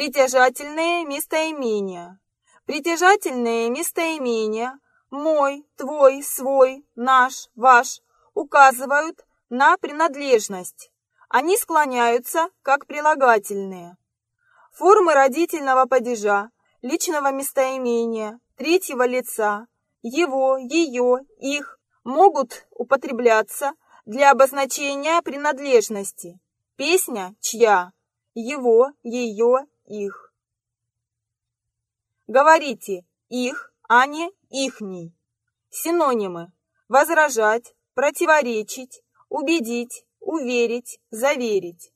Притяжательные местоимения. Притяжательные местоимения «мой», «твой», «свой», «наш», «ваш» указывают на принадлежность. Они склоняются как прилагательные. Формы родительного падежа, личного местоимения, третьего лица, его, ее, их могут употребляться для обозначения принадлежности. Песня чья, его, ее, их. Говорите их, а не ихний. Синонимы. Возражать, противоречить, убедить, уверить, заверить.